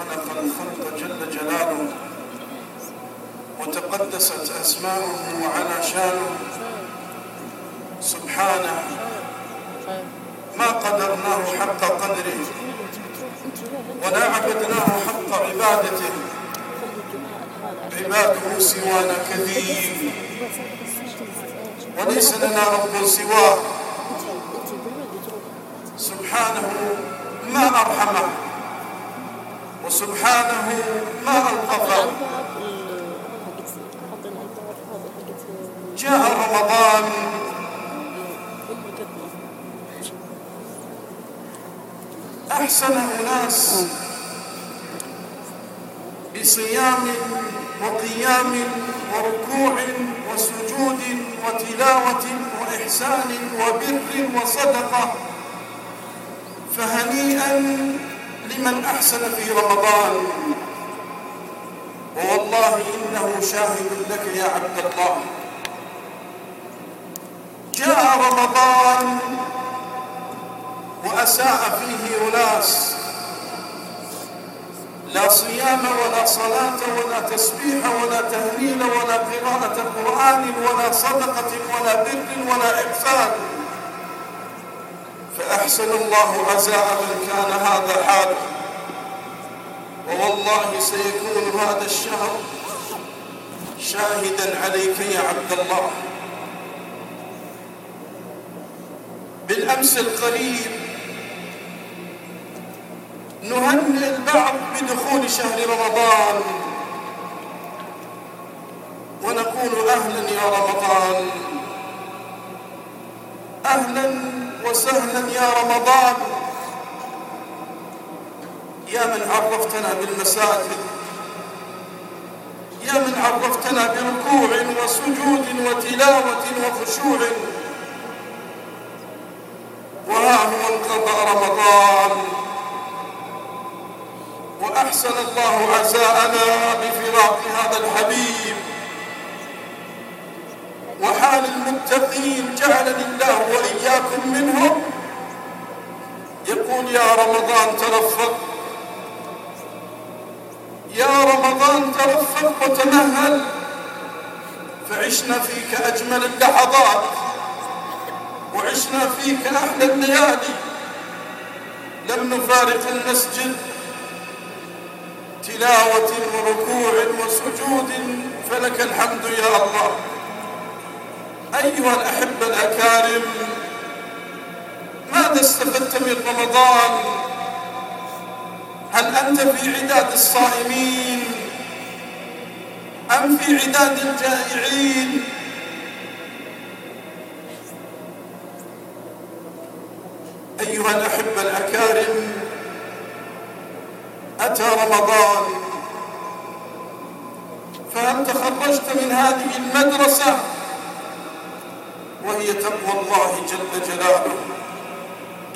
خلق الخلق جل جلاله وتقدست أسماؤه وعلى شانه. سبحانه ما قدرناه حق قدره ولا عبدناه حق عبادته. عباده سوانا كثير وليس لنا رب سواه. سبحانه ما أرحمه. وسبحانه ما ألطفه جاء رمضان. أحسن أناس بصيام وقيام وركوع وسجود وتلاوة وإحسان وبر وصدقة فهنيئا لمن أحسن في رمضان. ووالله إنه شاهد لك يا عبد الله. جاء رمضان وأساء فيه أناس. لا صيام ولا صلاة ولا تسبيح ولا تهليل ولا قراءة قرآن ولا صدقة ولا بر ولا إحسان فأحسن الله عزاء من كان هذا حاله. ووالله سيكون هذا الشهر شاهدا عليك يا عبد الله. بالأمس القريب نهنئ البعض بدخول شهر رمضان. ونقول أهلا يا رمضان أهلا وسهلا يا رمضان يا من عرفتنا بالمساجد يا من عرفتنا بركوع وسجود وتلاوة وخشوع وها هو انقضى رمضان وأحسن الله عزاءنا بفراق هذا الحبيب وحال المتقين جعلني الله وإياكم منهم يقول يا رمضان ترفق. يا رمضان ترفق وتمهل. فعشنا فيك أجمل اللحظات وعشنا فيك أحلى الليالي. لم نفارق المسجد تلاوة وركوع وسجود فلك الحمد يا الله. أيها الأحبة الأكارم ماذا استفدت من رمضان؟ هل أنت في عداد الصائمين؟ أم في عداد الجائعين؟ أيها الأحبة الأكارم أتى رمضان فهل تخرجت من هذه المدرسة؟ وهي تقوى الله جل جلاله.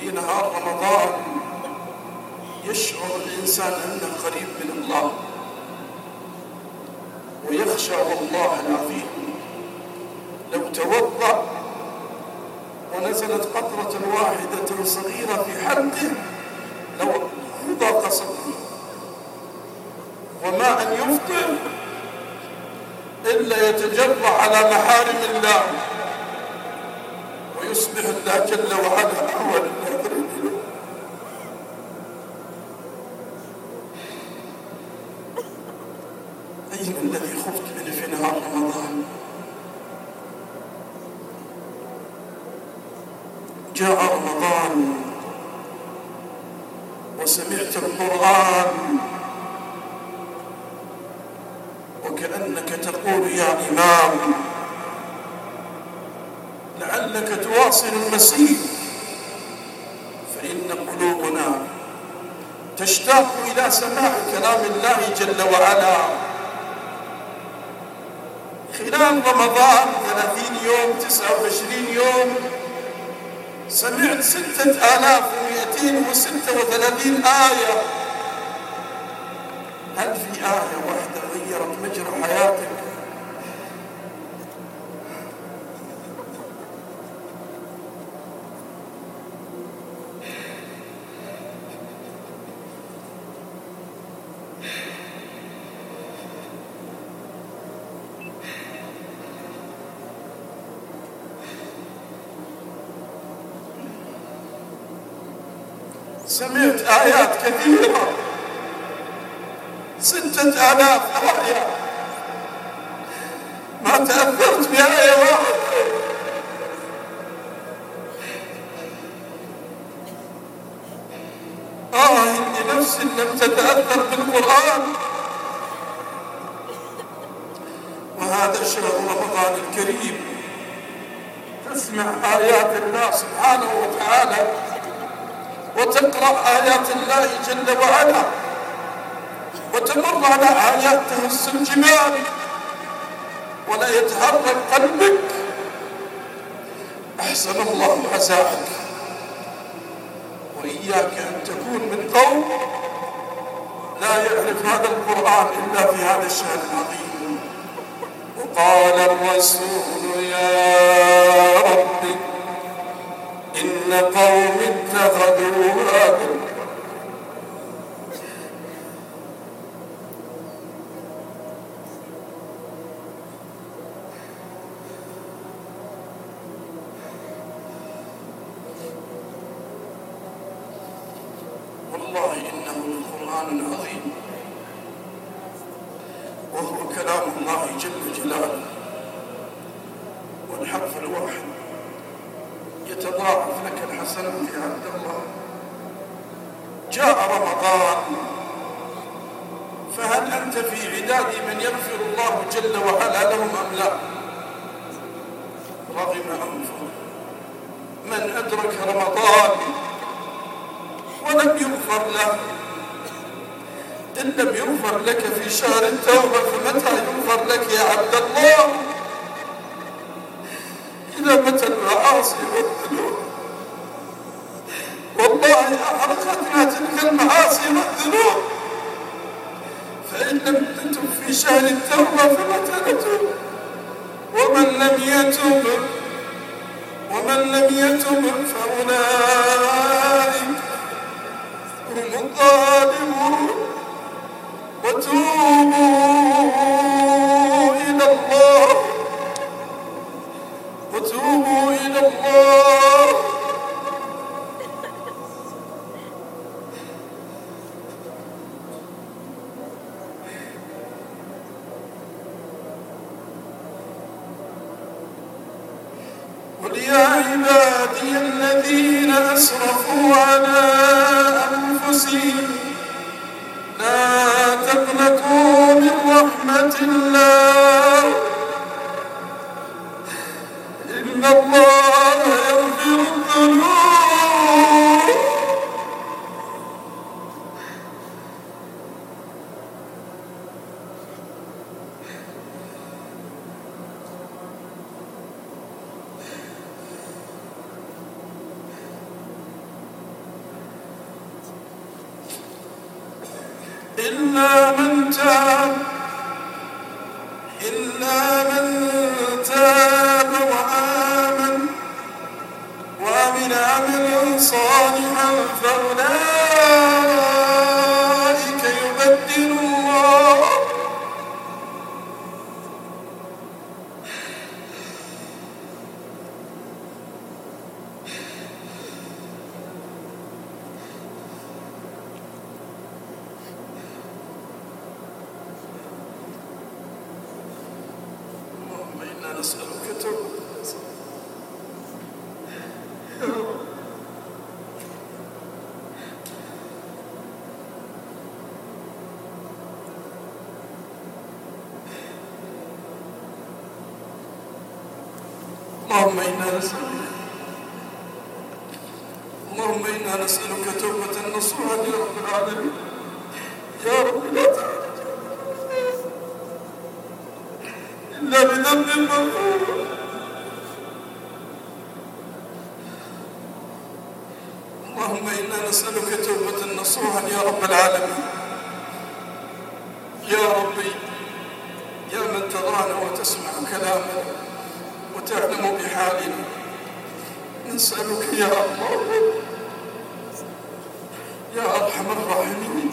في نهار رمضان يشعر الإنسان أنه قريب من الله ويخشى والله العظيم. لو توضأ ونزلت قطرة واحدة صغيرة في حلقه لو ضاق صدره وما أن يفطر إلا يتجرع على محارم الله. ويصبح الله جل وعلا أول رمضان وسمعت القرآن. وكأنك تقول يا إمام لعلك تواصل المسير فإن قلوبنا تشتاق إلى سماع كلام الله جل وعلا. خلال رمضان ثلاثين يوم تسعة وعشرين يوم سمعت ستة آلاف ومئتين وستة وثلاثين آية. هل في آية واحدة غيرت مجرى حياتك سمعت آيات كثيرة. ستة آلاف آية. ما تأثرت بآية واحدة آه لنفس لم تتأثر بالقرآن وهذا شهر رمضان الكريم. تسمع آيات الله سبحانه وتعالى. وتقرأ آيات الله جل وعلا. وتمر على آيات تهز الجبال ولا يتحرك قلبك. أحسن الله عزاءك. وإياك أن تكون من قوم لا يعرف هذا القرآن إلا في هذا الشهر العظيم. وقال الرسول يا رب إن قوم اتخذوا هذا يتضاعف الحسنات يا عبد الله. جاء رمضان. فهل أنت في عداد من يغفر الله جل وعلا لهم أم لا؟ رغم أنفه. من أدرك رمضان ولم يغفر له. إن لم يغفر لك في شهر التوبة فمتى يغفر لك يا عبد الله؟ إلى متى المعاصي والذنوب والله أحرقتنا تلك المعاصي والذنوب. فإن لم تتب في شهر التوبة فمتى نتوب ومن لم يتب ومن لم يتب فأولئك هم الظالمون. وتوبوا. أسرفوا على أنفسهم لا تقنطوا من رحمة الله. إلا من تاب إلا من تاب وآمن وعمل عملا صالحا فأولئك نسألك توبة. يا رب اللهم إنا نسألك اللهم إنا نسألك توبة نصوحا لرب العالمين. يا رب لا تعلم إلا بذنب مغفور اللهم إنا نسألك توبة نصوحا يا رب العالمين. يا ربي يا من ترانا وتسمع كلامنا وتعلم بحالنا. نسألك يا الله يا أرحم الراحمين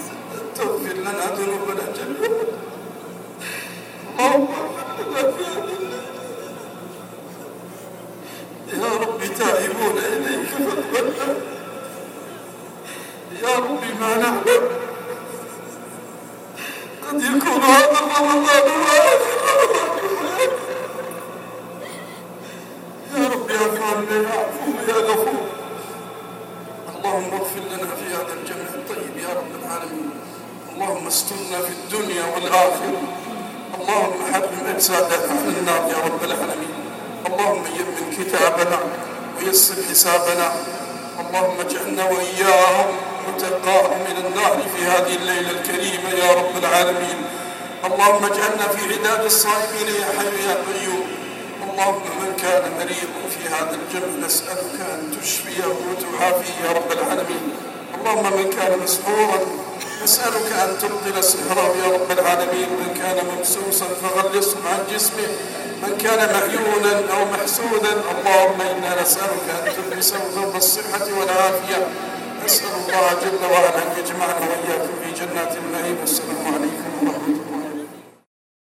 تغفر لنا ذنوبنا جميعا. اللهم ما نعلم قد يكون هذا رمضان يا رب يا فاضل يا عفو يا غفور. اللهم اغفر لنا في هذا الجمع الطيب يا رب العالمين. اللهم استرنا في الدنيا والآخرة. اللهم حرم أجسادنا عن النار يا رب العالمين. اللهم يمن كتابنا ويسر حسابنا. اللهم اجعلنا وإياهم متقاه من النار في هذه الليلة الكريمة يا رب العالمين. اللهم اجعلنا في عداد الصائمين يا حي يا قيوم. اللهم من كان مريضا في هذا الجمع نسألك أن تشفيه وتعافيه يا رب العالمين. اللهم من كان مسحورا نسألك أن تبطل سحره يا رب العالمين. من كان ممسوسا فغلصه عن جسمه. من كان مهيونا أو محسودا اللهم إنا نسألك أن تلبسه ثوب الصحة والعافية. نسأل الله جل وعلا أن يجمعنا وإياكم في جنات النعيم